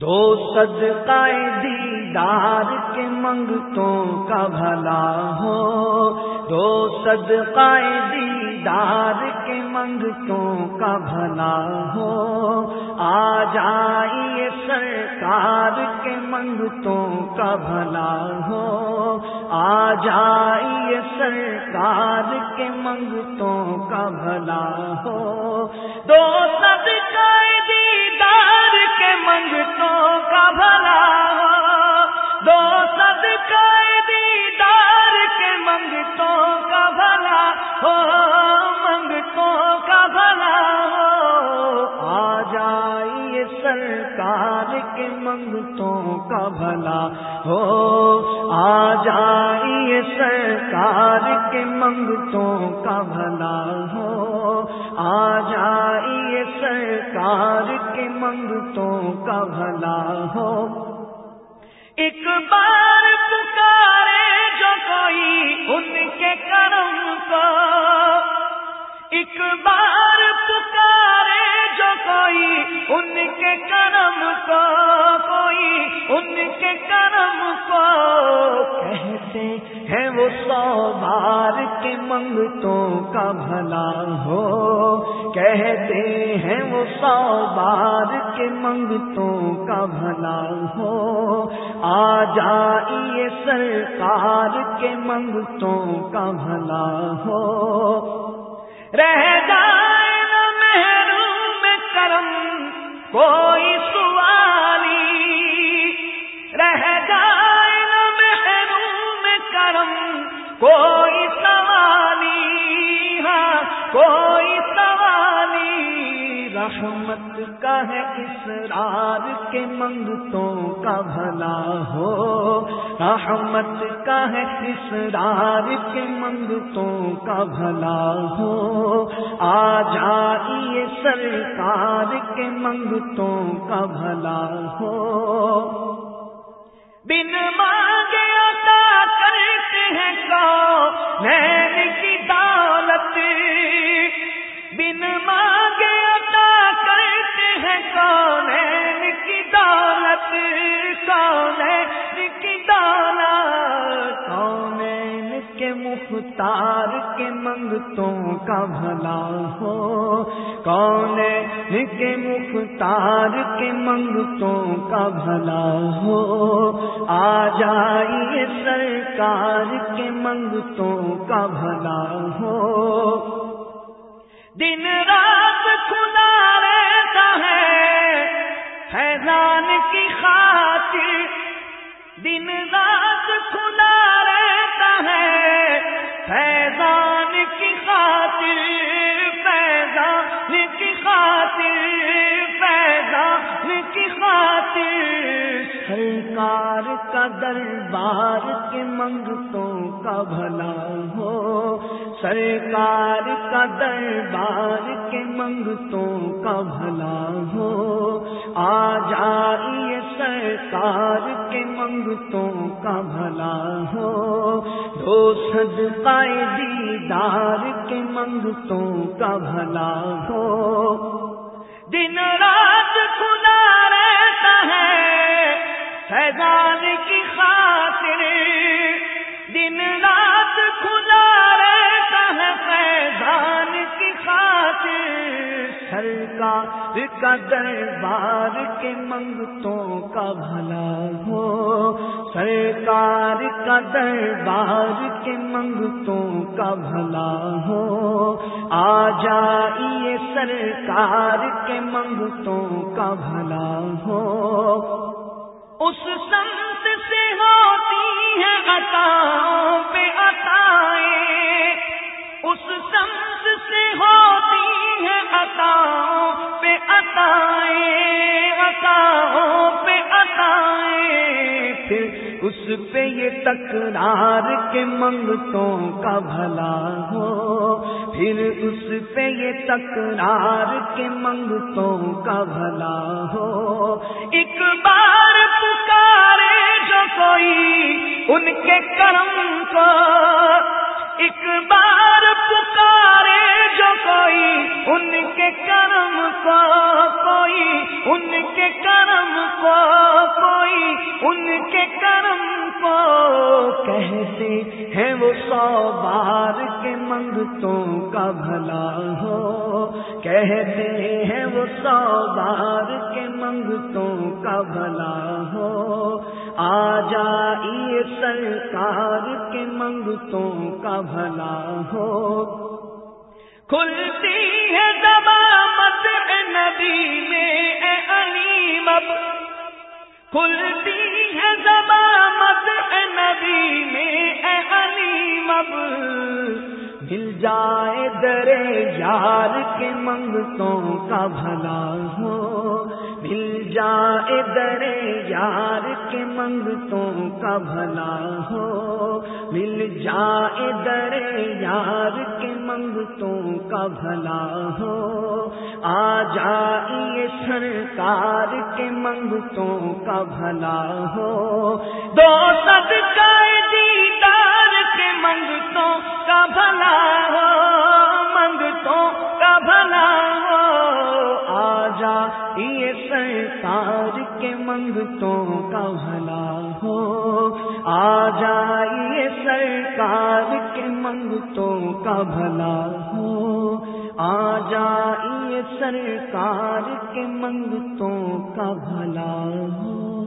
دو صدقہ دیدار کے منگتوں کا بھلا ہو۔ دو صدقہ دیدار کے منگتوں کا بھلا ہو۔ آ جائیے سرکار کے منگتوں کا بھلا ہو۔ آ جائیے سرکار کے منگتوں کا بھلا ہو۔ دو صدقہ کے کا بھلا دو سد دیدار کے منگتوں کا بھلا ہو، منگتوں کا بھلا ہو۔ آ جائیے سرکار کے منگتوں کا بھلا ہو۔ آ جائیے سرکار کے منگتوں کا بھلا ہو۔ آ جائیے سرکار کے منگتوں کا بھلا ہو۔ ایک بار پکارے جو کوئی ان کے کرم کو۔ ایک بار پکارے جو کوئی ان کے کرم کو۔ کوئی ان کے کرم کو۔ کہتے ہیں وہ سو بار کے منگتوں کا بھلا کہتے ہیں وہ سو بار کے منگتوں کا بھلا ہو۔ آ جائیے سرکار کے منگتوں کا بھلا ہو۔ رہ جائے نہ محروم کرم، کوئی سوالی۔ رہ جائے نہ محروم کرم، کوئی سوالی۔ ہاں کوئی رحمت کا ہے اسرار کے منگتوں کا بھلا ہو۔ رحمت کا ہے اسرار کے منگتوں کا بھلا ہو۔ آ جائیے سرکار کے منگتوں کا بھلا ہو۔ بن مانگے مختار کے منگتوں کا بھلا ہو؟ کون کے مختار کے منگتوں کا بھلا ہو؟ آ جائیے سرکار کے منگتوں کا بھلا ہو۔ دن رات کھلا رہتا ہے، فیضان کی خاطر دن رات کھلا کی خاطر فیضان کی خاطر فیضان کی خاطر۔ سرکار کا دربار کے منگتوں کا بھلا ہو۔ سرکار کا دربار کے منگتوں کا بھلا ہو۔ آ جائیے سرکار کے منگتوں کا بھلا ہو۔ دو سد دیدار کے منگتوں کا بھلا ہو۔ دن رات کھلا رہتا ہے، فیضان کی خاطر۔ دن رات کھلا رہتا ہے، فیضان کی خاطر۔ سرکار کا دربار کے منگتوں کا بھلا ہو۔ سرکار کا دربار کے منگتوں کا بھلا ہو۔ آ جائیے سرکار کے منگتوں کا بھلا ہو۔ اس سنت سے ہوتی ہے عطاؤں پہ عطائیں۔ اس سمت سے ہوتی ہے عطاؤں پہ عطائیں۔ عطاؤں پہ یہ تکرار کے منگتوں کا بھلا ہو، پھر اس پہ یہ تکرار کے منگتوں کا بھلا ہو۔ ایک بار پکارے جو کوئی ان کے کرم کو، ایک بار پکارے جو کوئی ان کے کرم کو، کوئی ان کے کرم کو کہتے ہیں وہ سو بار کے منگتوں کا بھلا ہو۔ کہتے ہیں وہ سو بار کے منگتوں کا بھلا ہو۔ آ جائیے سرکار کے منگتوں کا بھلا ہو۔ کھلتی ہے دبا مت نبی میں، اے علیم اب۔ کھلتی ہے زبان مت نبی میں، اے علیم اب۔ مل جائے درے یار کے منگتوں کا بھلا ہو۔ مل جائے درے یار کے منگتوں کا بھلا ہو۔ مل جائے درے یار کے منگتوں کا بھلا ہو۔ آ جائیے سرکار کے منگتوں کا بھلا ہو۔ دو سد کا دیدار کے منگتوں کا بھلا ہو۔ منگتوں کا بھلا ہو۔ آ جا یہ سرکار کے منگتوں کا بھلا ہو۔ آ جائیے سرکار کے منگتوں کا بھلا ہو۔ آ جائیے سرکار کے منگتوں کا بھلا ہو۔